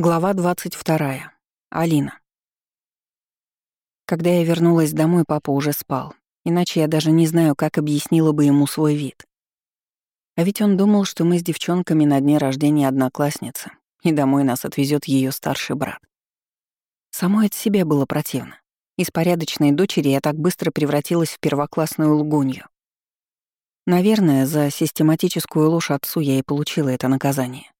Глава 22. Алина. Когда я вернулась домой, папа уже спал. Иначе я даже не знаю, как объяснила бы ему свой вид. А ведь он думал, что мы с девчонками на дне рождения одноклассницы, и домой нас отвезет ее старший брат. Самой от себя было противно. Из порядочной дочери я так быстро превратилась в первоклассную лгунью. Наверное, за систематическую ложь отцу я и получила это наказание.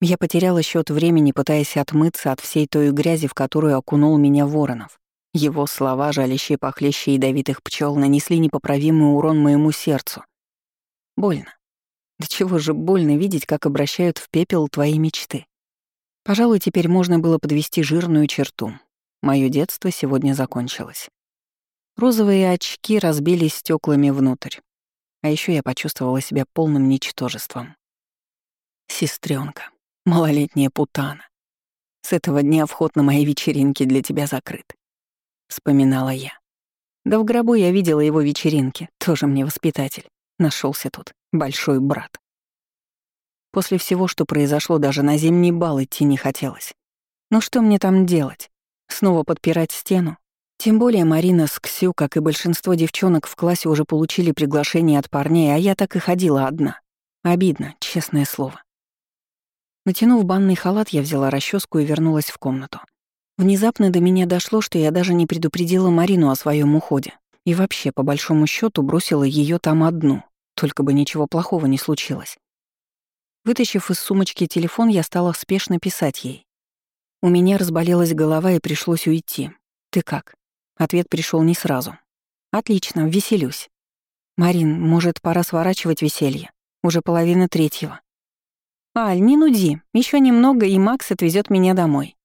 Я потеряла счет времени, пытаясь отмыться от всей той грязи, в которую окунул меня Воронов. Его слова, жалящие похлеще ядовитых пчел, нанесли непоправимый урон моему сердцу. Больно. Да чего же больно видеть, как обращают в пепел твои мечты. Пожалуй, теперь можно было подвести жирную черту. Моё детство сегодня закончилось. Розовые очки разбились стеклами внутрь. А еще я почувствовала себя полным ничтожеством. Сестренка. Малолетняя путана. С этого дня вход на мои вечеринки для тебя закрыт. Вспоминала я. Да в гробу я видела его вечеринки, тоже мне воспитатель. Нашелся тут большой брат. После всего, что произошло, даже на зимний бал идти не хотелось. Но что мне там делать? Снова подпирать стену? Тем более Марина с Ксю, как и большинство девчонок в классе, уже получили приглашение от парней, а я так и ходила одна. Обидно, честное слово. Натянув банный халат, я взяла расческу и вернулась в комнату. Внезапно до меня дошло, что я даже не предупредила Марину о своем уходе. И вообще, по большому счету, бросила ее там одну, только бы ничего плохого не случилось. Вытащив из сумочки телефон, я стала спешно писать ей. У меня разболелась голова и пришлось уйти. «Ты как?» Ответ пришел не сразу. «Отлично, веселюсь». «Марин, может, пора сворачивать веселье? Уже половина третьего. «Аль, не нуди. Еще немного, и Макс отвезет меня домой».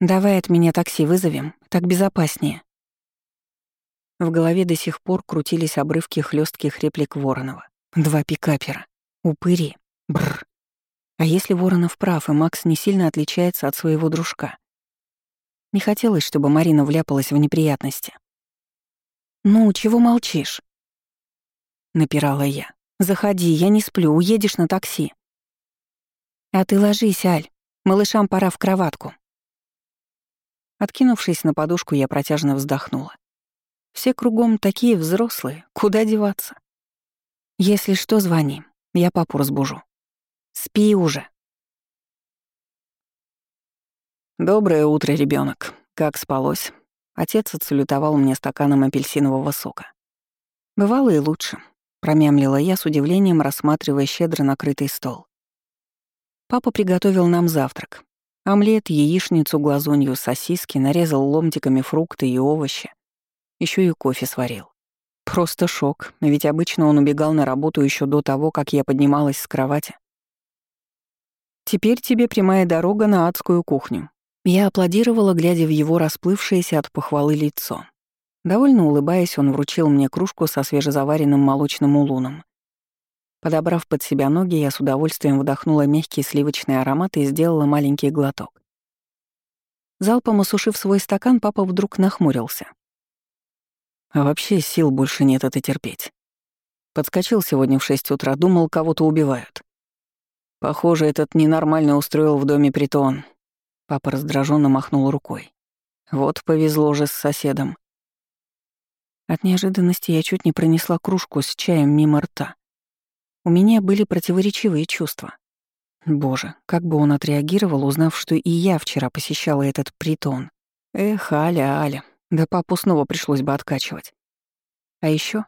«Давай от меня такси вызовем, так безопаснее». В голове до сих пор крутились обрывки хлестких реплик Воронова. Два пикапера. Упыри. Бррр. А если Воронов прав, и Макс не сильно отличается от своего дружка? Не хотелось, чтобы Марина вляпалась в неприятности. «Ну, чего молчишь?» Напирала я. «Заходи, я не сплю, уедешь на такси». «А ты ложись, Аль. Малышам пора в кроватку». Откинувшись на подушку, я протяжно вздохнула. Все кругом такие взрослые, куда деваться? Если что, звони, я папу разбужу. Спи уже. Доброе утро, ребенок. Как спалось? Отец отсалютовал мне стаканом апельсинового сока. Бывало и лучше, промямлила я с удивлением, рассматривая щедро накрытый стол. Папа приготовил нам завтрак. Омлет, яичницу, глазунью, сосиски, нарезал ломтиками фрукты и овощи. Еще и кофе сварил. Просто шок, ведь обычно он убегал на работу еще до того, как я поднималась с кровати. Теперь тебе прямая дорога на адскую кухню. Я аплодировала, глядя в его расплывшееся от похвалы лицо. Довольно улыбаясь, он вручил мне кружку со свежезаваренным молочным улуном. Подобрав под себя ноги, я с удовольствием вдохнула мягкий сливочный аромат и сделала маленький глоток. Залпом осушив свой стакан, папа вдруг нахмурился. А вообще сил больше нет это терпеть. Подскочил сегодня в шесть утра, думал, кого-то убивают. Похоже, этот ненормально устроил в доме притон. Папа раздраженно махнул рукой. Вот повезло же с соседом. От неожиданности я чуть не пронесла кружку с чаем мимо рта. У меня были противоречивые чувства. Боже, как бы он отреагировал, узнав, что и я вчера посещала этот притон. Эх, Аля, Аля, да папу снова пришлось бы откачивать. А еще,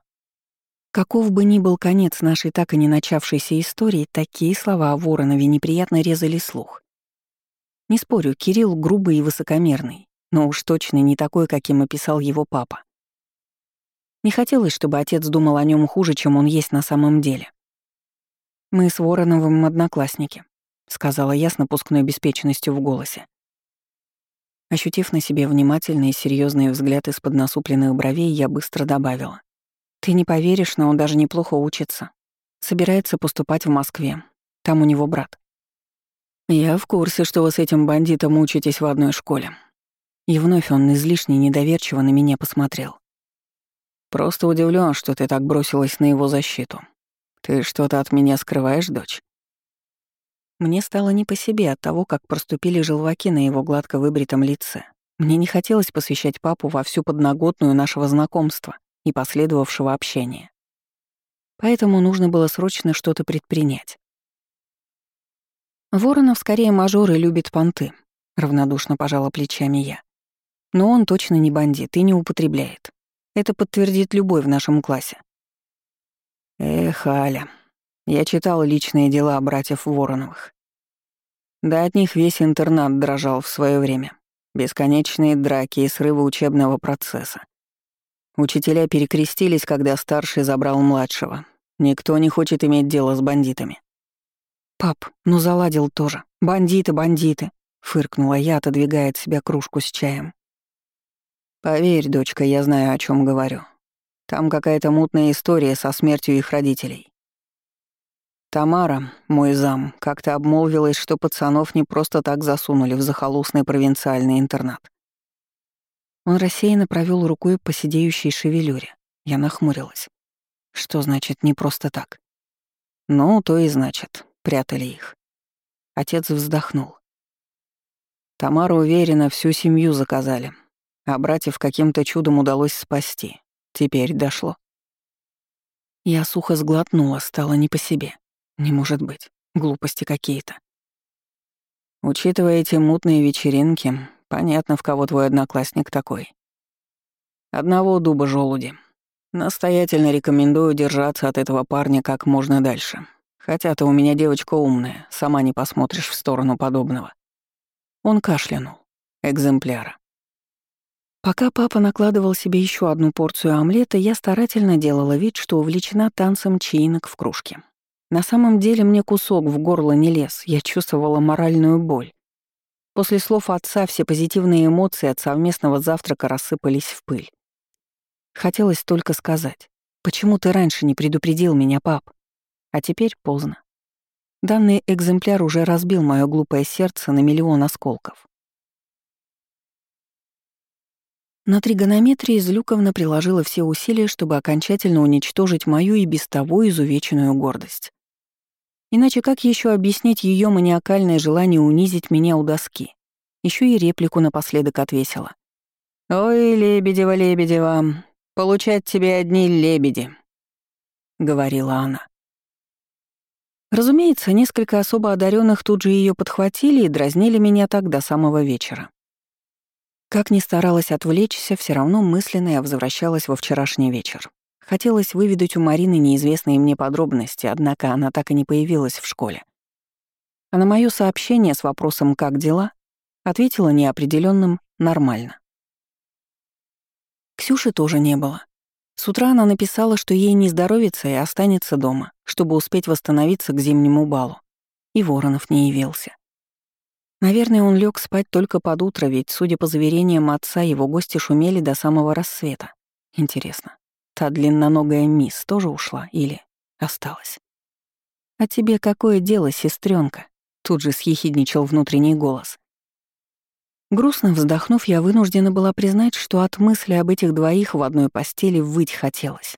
каков бы ни был конец нашей так и не начавшейся истории, такие слова о Воронове неприятно резали слух. Не спорю, Кирилл грубый и высокомерный, но уж точно не такой, каким описал его папа. Не хотелось, чтобы отец думал о нем хуже, чем он есть на самом деле. «Мы с Вороновым одноклассники», — сказала я с напускной беспечностью в голосе. Ощутив на себе внимательный и серьезный взгляд из-под насупленных бровей, я быстро добавила. «Ты не поверишь, но он даже неплохо учится. Собирается поступать в Москве. Там у него брат». «Я в курсе, что вы с этим бандитом учитесь в одной школе». И вновь он излишне недоверчиво на меня посмотрел. «Просто удивлен, что ты так бросилась на его защиту. Ты что-то от меня скрываешь, дочь?» Мне стало не по себе от того, как проступили желваки на его гладко выбритом лице. Мне не хотелось посвящать папу во всю подноготную нашего знакомства и последовавшего общения. Поэтому нужно было срочно что-то предпринять. Воронов скорее мажор и любит понты, равнодушно пожала плечами я. Но он точно не бандит и не употребляет. Это подтвердит любой в нашем классе. Эх, Аля, я читал личные дела братьев Вороновых. Да от них весь интернат дрожал в свое время. Бесконечные драки и срывы учебного процесса. Учителя перекрестились, когда старший забрал младшего. Никто не хочет иметь дело с бандитами. «Пап, ну заладил тоже. Бандиты, бандиты!» — фыркнула я, отодвигая от себя кружку с чаем. «Поверь, дочка, я знаю, о чем говорю. Там какая-то мутная история со смертью их родителей. Тамара, мой зам, как-то обмолвилась, что пацанов не просто так засунули в захолустный провинциальный интернат. Он рассеянно провел рукой по сидеющей шевелюре. Я нахмурилась. Что значит «не просто так»? Ну, то и значит, прятали их. Отец вздохнул. Тамара уверена, всю семью заказали, а братьев каким-то чудом удалось спасти. Теперь дошло. Я сухо сглотнула, стало не по себе. Не может быть. Глупости какие-то. Учитывая эти мутные вечеринки, понятно, в кого твой одноклассник такой. Одного дуба желуди. Настоятельно рекомендую держаться от этого парня как можно дальше. Хотя ты у меня девочка умная, сама не посмотришь в сторону подобного. Он кашлянул. Экземпляра. Пока папа накладывал себе еще одну порцию омлета, я старательно делала вид, что увлечена танцем чаинок в кружке. На самом деле мне кусок в горло не лез, я чувствовала моральную боль. После слов отца все позитивные эмоции от совместного завтрака рассыпались в пыль. Хотелось только сказать, почему ты раньше не предупредил меня, пап? А теперь поздно. Данный экземпляр уже разбил мое глупое сердце на миллион осколков. На тригонометрии Злюковна приложила все усилия, чтобы окончательно уничтожить мою и без того изувеченную гордость. Иначе как еще объяснить ее маниакальное желание унизить меня у доски? Еще и реплику напоследок отвесила. «Ой, Лебедева-Лебедева, получать тебе одни лебеди», — говорила она. Разумеется, несколько особо одаренных тут же ее подхватили и дразнили меня так до самого вечера. Как ни старалась отвлечься, все равно мысленно я возвращалась во вчерашний вечер. Хотелось выведать у Марины неизвестные мне подробности, однако она так и не появилась в школе. А на мое сообщение с вопросом «как дела?» ответила неопределенным «нормально». Ксюши тоже не было. С утра она написала, что ей не здоровится и останется дома, чтобы успеть восстановиться к зимнему балу. И Воронов не явился. Наверное, он лег спать только под утро, ведь, судя по заверениям отца, его гости шумели до самого рассвета. Интересно, та длинноногая мисс тоже ушла или осталась? «А тебе какое дело, сестренка? Тут же съехидничал внутренний голос. Грустно вздохнув, я вынуждена была признать, что от мысли об этих двоих в одной постели выть хотелось.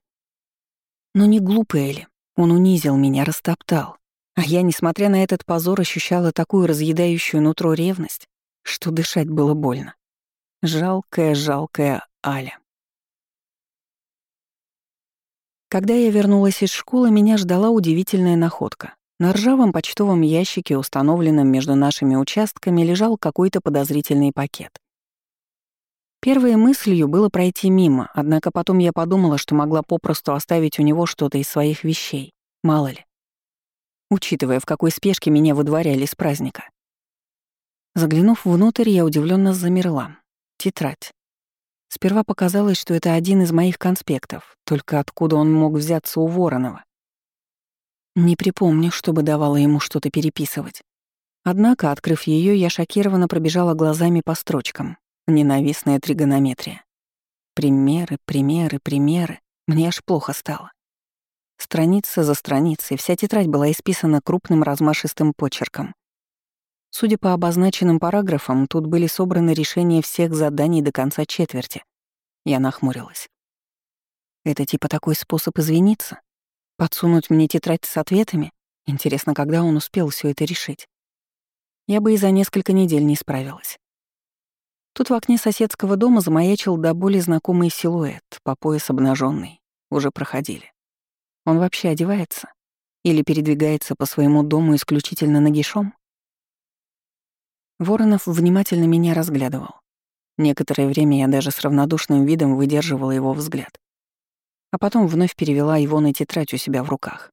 Но не глупый ли? Он унизил меня, растоптал. А я, несмотря на этот позор, ощущала такую разъедающую нутро ревность, что дышать было больно. Жалкая, жалкая Аля. Когда я вернулась из школы, меня ждала удивительная находка. На ржавом почтовом ящике, установленном между нашими участками, лежал какой-то подозрительный пакет. Первой мыслью было пройти мимо, однако потом я подумала, что могла попросту оставить у него что-то из своих вещей. Мало ли учитывая, в какой спешке меня выдворяли с праздника. Заглянув внутрь, я удивленно замерла. Тетрадь. Сперва показалось, что это один из моих конспектов, только откуда он мог взяться у Воронова. Не припомню, чтобы давала ему что-то переписывать. Однако, открыв ее, я шокированно пробежала глазами по строчкам. Ненавистная тригонометрия. Примеры, примеры, примеры. Мне аж плохо стало. Страница за страницей вся тетрадь была исписана крупным размашистым почерком. Судя по обозначенным параграфам, тут были собраны решения всех заданий до конца четверти. Я нахмурилась. Это типа такой способ извиниться? Подсунуть мне тетрадь с ответами? Интересно, когда он успел все это решить? Я бы и за несколько недель не справилась. Тут в окне соседского дома замаячил до боли знакомый силуэт, по пояс обнаженный. Уже проходили. Он вообще одевается? Или передвигается по своему дому исключительно нагишом? Воронов внимательно меня разглядывал. Некоторое время я даже с равнодушным видом выдерживала его взгляд. А потом вновь перевела его на тетрадь у себя в руках.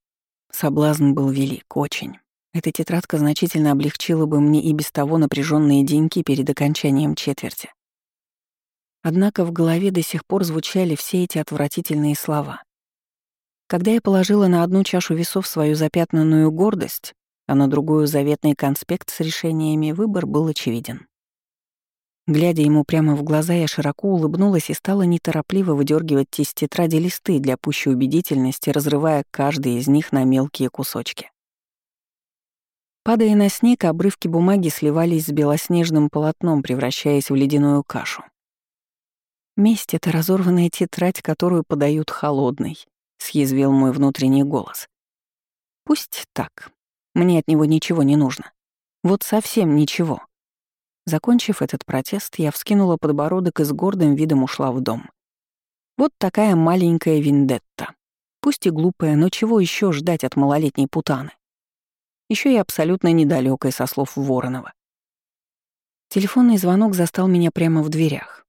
Соблазн был велик, очень. Эта тетрадка значительно облегчила бы мне и без того напряженные деньки перед окончанием четверти. Однако в голове до сих пор звучали все эти отвратительные слова. Когда я положила на одну чашу весов свою запятнанную гордость, а на другую заветный конспект с решениями, выбор был очевиден. Глядя ему прямо в глаза, я широко улыбнулась и стала неторопливо выдергивать из тетради листы для пущей убедительности, разрывая каждый из них на мелкие кусочки. Падая на снег, обрывки бумаги сливались с белоснежным полотном, превращаясь в ледяную кашу. «Месть — это разорванная тетрадь, которую подают холодной», — съязвил мой внутренний голос. «Пусть так. Мне от него ничего не нужно. Вот совсем ничего». Закончив этот протест, я вскинула подбородок и с гордым видом ушла в дом. Вот такая маленькая виндетта. Пусть и глупая, но чего еще ждать от малолетней путаны? Еще и абсолютно недалекой со слов Воронова. Телефонный звонок застал меня прямо в дверях.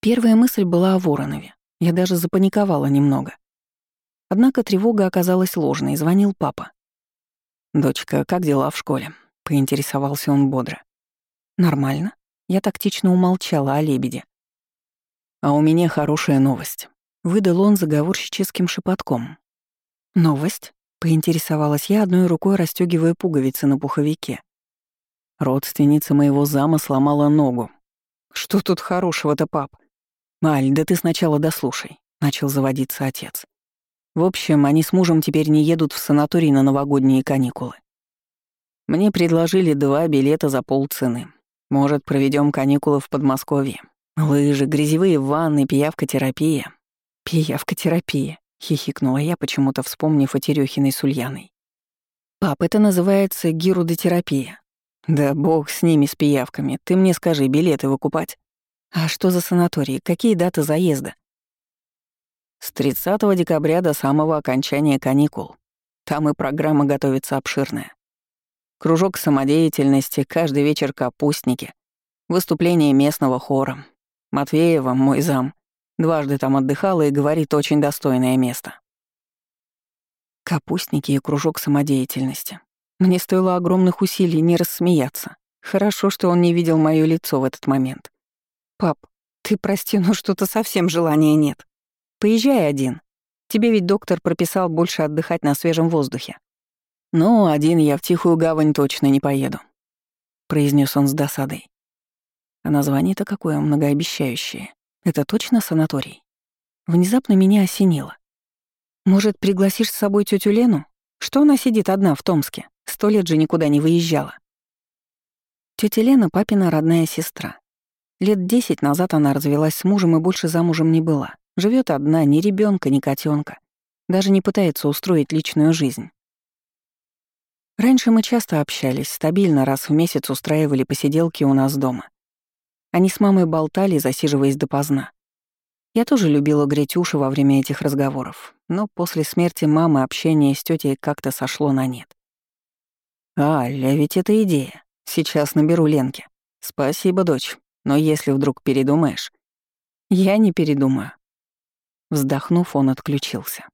Первая мысль была о Воронове. Я даже запаниковала немного. Однако тревога оказалась ложной, звонил папа. «Дочка, как дела в школе?» — поинтересовался он бодро. «Нормально». Я тактично умолчала о лебеде. «А у меня хорошая новость», — выдал он заговорщическим шепотком. «Новость?» — поинтересовалась я, одной рукой расстёгивая пуговицы на пуховике. Родственница моего зама сломала ногу. «Что тут хорошего-то, пап?» «Аль, да ты сначала дослушай», — начал заводиться отец. «В общем, они с мужем теперь не едут в санаторий на новогодние каникулы. Мне предложили два билета за полцены. Может, проведем каникулы в Подмосковье. Лыжи, грязевые ванны, пиявка-терапия. Пиявка-терапия, хихикнула я, почему-то вспомнив о Терехиной с Ульяной. Пап, это называется гирудотерапия. Да бог с ними, с пиявками. Ты мне скажи, билеты выкупать? А что за санаторий? Какие даты заезда? С 30 декабря до самого окончания каникул. Там и программа готовится обширная. Кружок самодеятельности, каждый вечер капустники, выступление местного хора. Матвеева, мой зам, дважды там отдыхала и говорит очень достойное место. Капустники и кружок самодеятельности. Мне стоило огромных усилий не рассмеяться. Хорошо, что он не видел моё лицо в этот момент. «Пап, ты прости, но что-то совсем желания нет. Поезжай один. Тебе ведь доктор прописал больше отдыхать на свежем воздухе». «Ну, один я в Тихую Гавань точно не поеду», — произнес он с досадой. А название-то какое многообещающее. Это точно санаторий? Внезапно меня осенило. Может, пригласишь с собой тетю Лену? Что она сидит одна в Томске? Сто лет же никуда не выезжала. Тетя Лена — папина родная сестра. Лет десять назад она развелась с мужем и больше замужем не была. Живет одна, ни ребенка, ни котенка. Даже не пытается устроить личную жизнь. Раньше мы часто общались, стабильно раз в месяц устраивали посиделки у нас дома. Они с мамой болтали, засиживаясь допоздна. Я тоже любила греть уши во время этих разговоров, но после смерти мамы общение с тетей как-то сошло на нет. «Аля, ведь это идея. Сейчас наберу Ленке. Спасибо, дочь. Но если вдруг передумаешь...» «Я не передумаю». Вздохнув, он отключился.